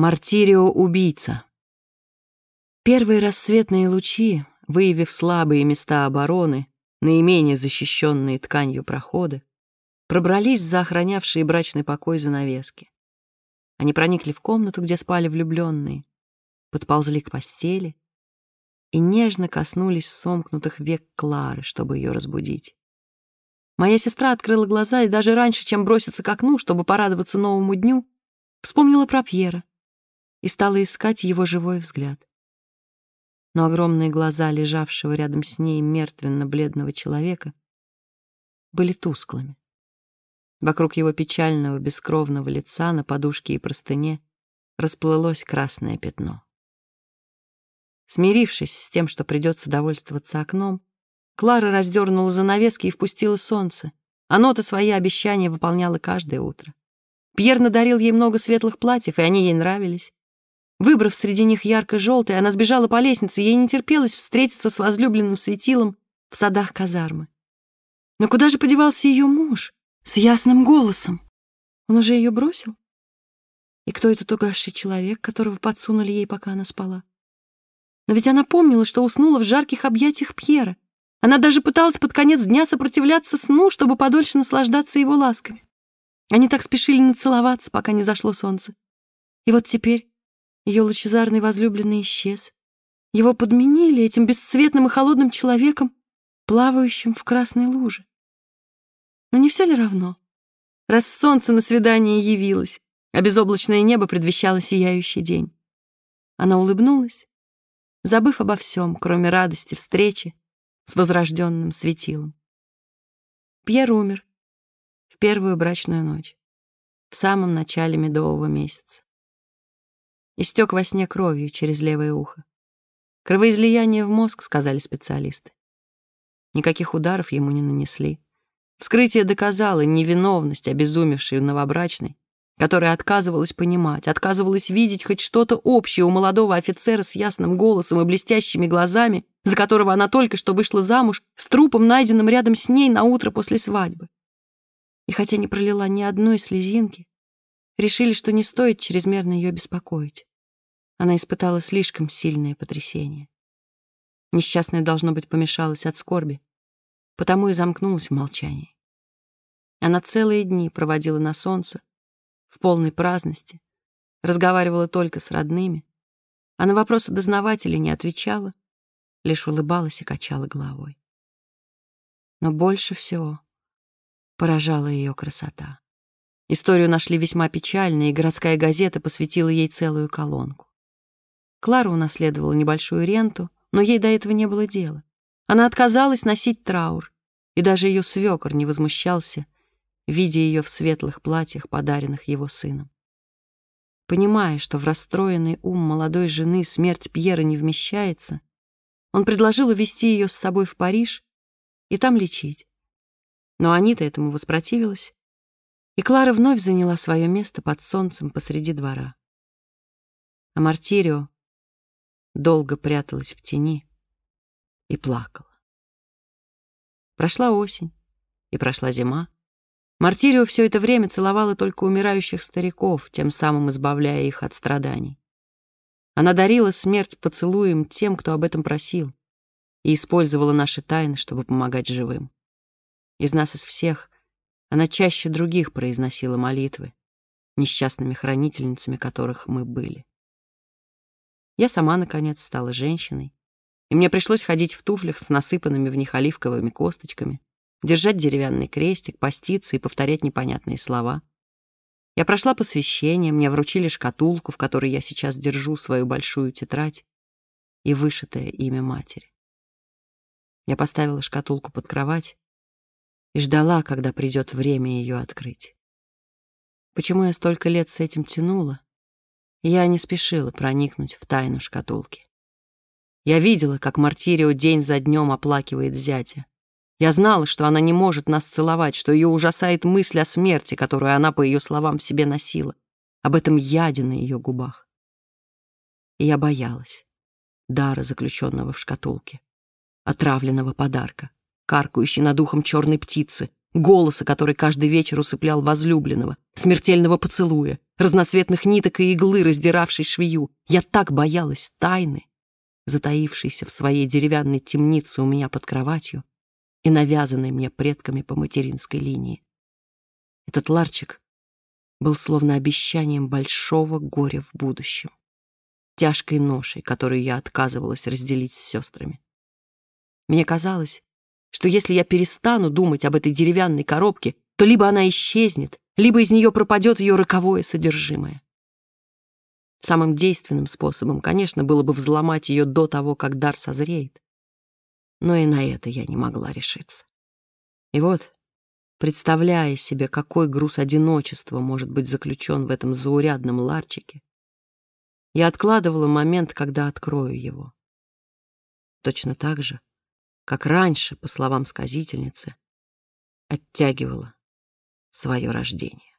Мартирио-убийца. Первые рассветные лучи, выявив слабые места обороны, наименее защищенные тканью проходы, пробрались за охранявшие брачный покой занавески. Они проникли в комнату, где спали влюбленные, подползли к постели и нежно коснулись сомкнутых век Клары, чтобы ее разбудить. Моя сестра открыла глаза и даже раньше, чем броситься к окну, чтобы порадоваться новому дню, вспомнила про Пьера, и стала искать его живой взгляд. Но огромные глаза лежавшего рядом с ней мертвенно-бледного человека были тусклыми. Вокруг его печального, бескровного лица на подушке и простыне расплылось красное пятно. Смирившись с тем, что придется довольствоваться окном, Клара раздернула занавески и впустила солнце. Оно-то свои обещания выполняло каждое утро. Пьер надарил ей много светлых платьев, и они ей нравились. Выбрав среди них ярко-желтый, она сбежала по лестнице, ей не терпелось встретиться с возлюбленным светилом в садах казармы. Но куда же подевался ее муж с ясным голосом? Он уже ее бросил? И кто этот угасший человек, которого подсунули ей, пока она спала? Но ведь она помнила, что уснула в жарких объятиях Пьера. Она даже пыталась под конец дня сопротивляться сну, чтобы подольше наслаждаться его ласками. Они так спешили нацеловаться, пока не зашло солнце. И вот теперь ее лучезарный возлюбленный исчез. Его подменили этим бесцветным и холодным человеком, плавающим в красной луже. Но не все ли равно? Раз солнце на свидание явилось, а безоблачное небо предвещало сияющий день. Она улыбнулась, забыв обо всем, кроме радости встречи с возрожденным светилом. Пьер умер в первую брачную ночь, в самом начале медового месяца. Истек во сне кровью через левое ухо. Кровоизлияние в мозг, сказали специалисты. Никаких ударов ему не нанесли. Вскрытие доказало невиновность обезумевшей новобрачной, которая отказывалась понимать, отказывалась видеть хоть что-то общее у молодого офицера с ясным голосом и блестящими глазами, за которого она только что вышла замуж, с трупом, найденным рядом с ней на утро после свадьбы. И хотя не пролила ни одной слезинки, решили, что не стоит чрезмерно ее беспокоить. Она испытала слишком сильное потрясение. Несчастная, должно быть, помешалась от скорби, потому и замкнулась в молчании. Она целые дни проводила на солнце, в полной праздности, разговаривала только с родными, а на вопросы дознавателей не отвечала, лишь улыбалась и качала головой. Но больше всего поражала ее красота. Историю нашли весьма печальной, и городская газета посвятила ей целую колонку. Клара унаследовала небольшую ренту, но ей до этого не было дела. Она отказалась носить траур, и даже ее свекор не возмущался, видя ее в светлых платьях, подаренных его сыном. Понимая, что в расстроенный ум молодой жены смерть Пьера не вмещается, он предложил увезти ее с собой в Париж и там лечить. Но Анита этому воспротивилась, и Клара вновь заняла свое место под солнцем посреди двора. А Мартирио долго пряталась в тени и плакала. Прошла осень, и прошла зима. Мартирио все это время целовала только умирающих стариков, тем самым избавляя их от страданий. Она дарила смерть поцелуем тем, кто об этом просил, и использовала наши тайны, чтобы помогать живым. Из нас, из всех, она чаще других произносила молитвы, несчастными хранительницами которых мы были. Я сама, наконец, стала женщиной, и мне пришлось ходить в туфлях с насыпанными в них оливковыми косточками, держать деревянный крестик, поститься и повторять непонятные слова. Я прошла посвящение, мне вручили шкатулку, в которой я сейчас держу свою большую тетрадь и вышитое имя матери. Я поставила шкатулку под кровать и ждала, когда придет время ее открыть. Почему я столько лет с этим тянула? Я не спешила проникнуть в тайну шкатулки. Я видела, как Мартирио день за днем оплакивает зятя. Я знала, что она не может нас целовать, что ее ужасает мысль о смерти, которую она, по ее словам, в себе носила, об этом яде на ее губах. И я боялась дара, заключенного в шкатулке, отравленного подарка, каркающей над ухом черной птицы, голоса, который каждый вечер усыплял возлюбленного, смертельного поцелуя, разноцветных ниток и иглы, раздиравшей швею. Я так боялась тайны, затаившейся в своей деревянной темнице у меня под кроватью и навязанной мне предками по материнской линии. Этот ларчик был словно обещанием большого горя в будущем, тяжкой ношей, которую я отказывалась разделить с сестрами. Мне казалось, что если я перестану думать об этой деревянной коробке, то либо она исчезнет, либо из нее пропадет ее роковое содержимое. Самым действенным способом, конечно, было бы взломать ее до того, как дар созреет. Но и на это я не могла решиться. И вот, представляя себе, какой груз одиночества может быть заключен в этом заурядном ларчике, я откладывала момент, когда открою его. Точно так же, как раньше, по словам сказительницы, оттягивала свое рождение.